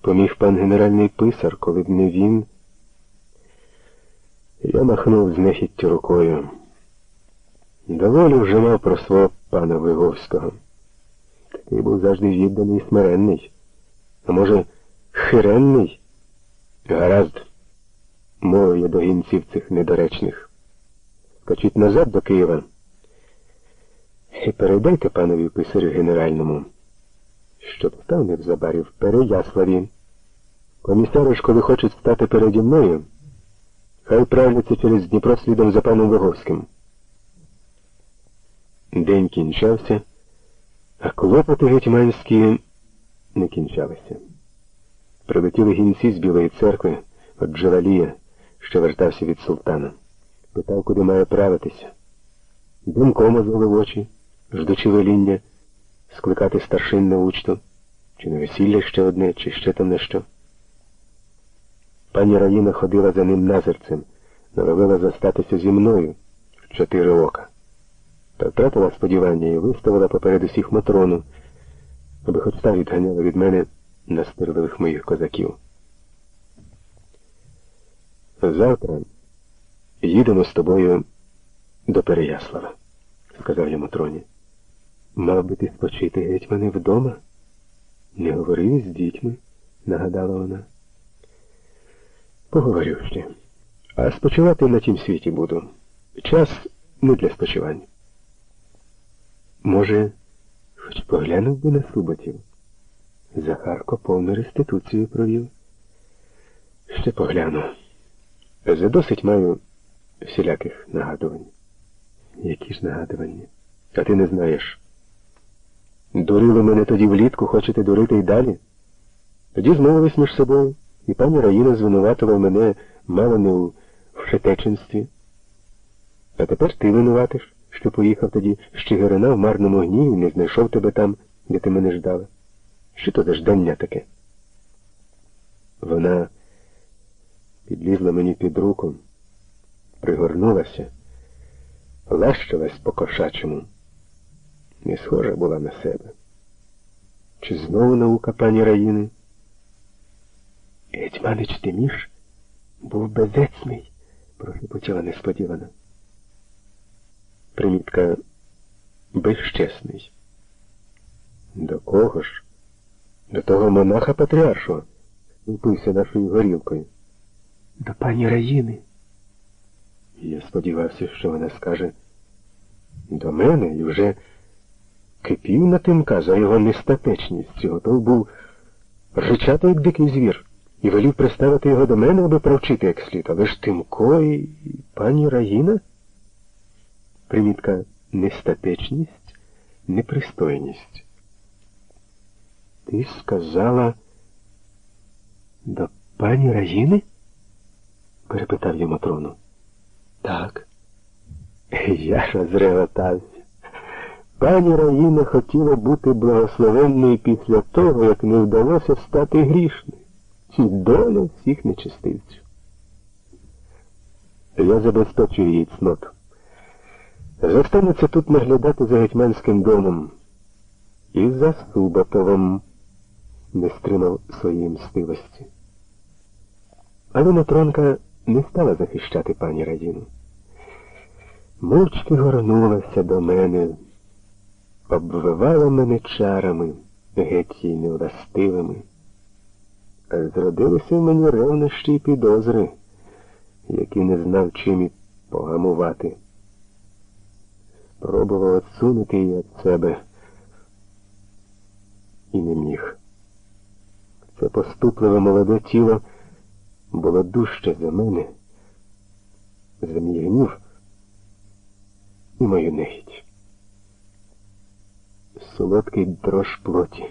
поміг пан генеральний писар, коли б не він. Я махнув з нехіттю рукою. Доволі вже мав про свого пана Виговського. Такий був завжди відданий і смиренний. А може, хиренний? Гаразд, мовив я до гінців цих недоречних. Скачіть назад до Києва. І передайте панові писарю генеральному, щоб став незабарі в Переяславі. Комісари, коли хочуть стати переді мною, хай правляться через Дніпро слідом за паном Виговським. День кінчався, а клопоти гетьманські не кінчалися. Прилетіли гінці з Білої церкви от Джавалія, що вертався від султана. Питав, куди має правитися. Думком озвели в очі, ждучи веління, скликати старшин на учту, чи на весілля ще одне, чи ще там не що. Пані Раїна ходила за ним назирцем, норовила застатися зі мною в чотири ока. Та втратила сподівання і виставила поперед усіх Матрону, аби хоч та відганяла від мене настирливих моїх козаків. Завтра їдемо з тобою до Переяслава, сказав я Матроні. Мав би ти спочити гетьмане вдома? Не говорив із дітьми, нагадала вона. Поговорю ще. А спочивати на тім світі буду. Час не для спочивання. Може, хоч поглянув би на Суботів. Захарко повну реституцію провів. Ще погляну. Задосить маю всіляких нагадувань. Які ж нагадування? А ти не знаєш. Дурили мене тоді влітку, хочете дурити й далі? Тоді змовились між собою, і пані Раїна звинуватила мене мало не у вшетеченстві. А тепер ти винуватиш, що поїхав тоді з Чигирина в марному гніві не знайшов тебе там, де ти мене ждала. Що то за ждання таке? Вона підлізла мені під руку, пригорнулася, лащилась по кошачому. Не схожа була на себе. Чи знову наука пані Раїни? Гетьманич Тиміш був безецний, прошепотіла несподівано. Примітка безчесний. До кого ж? До того монаха патріаршого, впився нашою горілкою. До пані Раїни. Я сподівався, що вона скаже до мене і вже кипів на тимка за його нестатечність. Готов був ричати, як дикий звір, і велів приставити його до мене, аби провчити як слід. Але ж Тимко і пані Раїна? Примітка нестатечність, непристойність. Ти сказала до пані Раїни? перепитав я Матрону. Так. Я ж розреготався. Пані Раїна хотіла бути благословенною після того, як не вдалося стати грішною. Доля всіх нечистивців. Я забезпечу її цноту. Зостанеться тут наглядати за гетьманським домом. І за Суботовим не стримав своєї мстивості. Але Матронка не стала захищати пані Радіну. Мовчки горнулася до мене, обвивала мене чарами, геть їй невластивими. Зродилися в мені ревнощі й підозри, які не знав чим і погамувати. Пробував отсунути її від себе і не міг. Це поступливе молоде тіло було дужче за мене, за мій гнів і мою нехідь. Солодкий дрож плоті.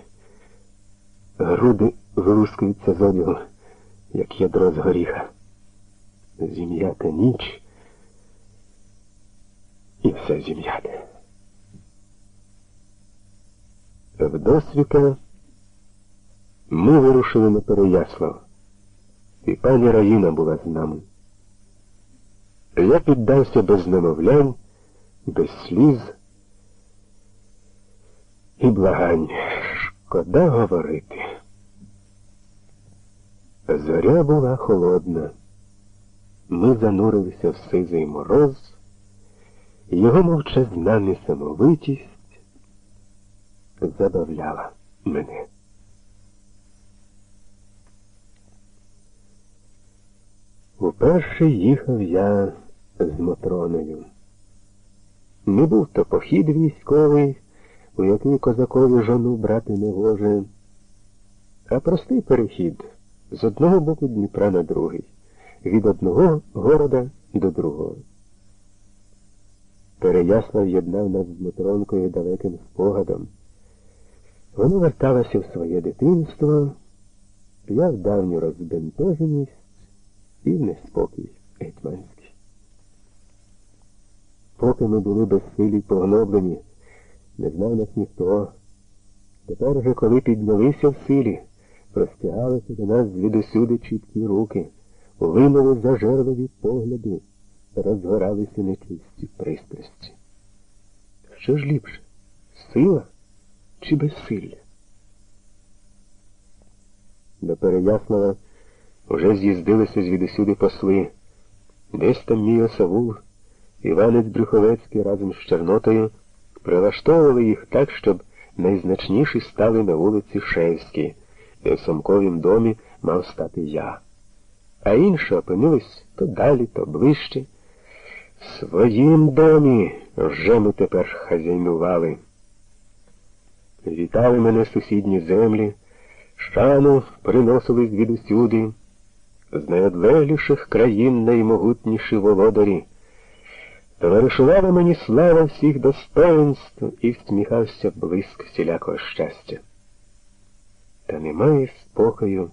Груди вилускуються з одягу, як ядро з горіха. Зім'ята ніч і все зім'яте. Вдосвіка ми вирушили на Переяслав, і пані Раїна була з нами. Я піддався без намовлянь, без сліз і благань. Шкода говорити. Зоря була холодна. Ми занурилися в сизий мороз, його мовчазна несамовитість забавляла мене. Уперше їхав я з Мотроною. Не був то похід військовий, у який козакові жону брати не гоже, а простий перехід з одного боку Дніпра на другий, від одного города до другого. Переяслав єднав нас з Мотронкою далеким спогадом. Вона верталася в своє дитинство, я в давню розбентоженість і в неспокій гетьманський. Поки ми були безсилі погноблені, не знав нас ніхто. Тепер же, коли піднялися в силі, простягалися до нас звідусюди чіткі руки, винули зажерливі погляди, розгоралися нечисті пристрасті. Що ж ліпше, сила чи безсилля? До Переяслава вже з'їздилися звідусюди посли. Десь там мій осавул, Іванець Брюховецький разом з Чорнотою прилаштовували їх так, щоб найзначніші стали на вулиці Шевській, де в Самковім домі мав стати я. А інші опинились то далі, то ближче. В своїм домі вже ми тепер хазяйнували. Вітали мене сусідні землі, шану приносили звідусюди, з найодлегліших країн наймогутніші володарі. Товаришувала мені слава всіх достоинств і всміхався блиск всілякого щастя. Та немає спокою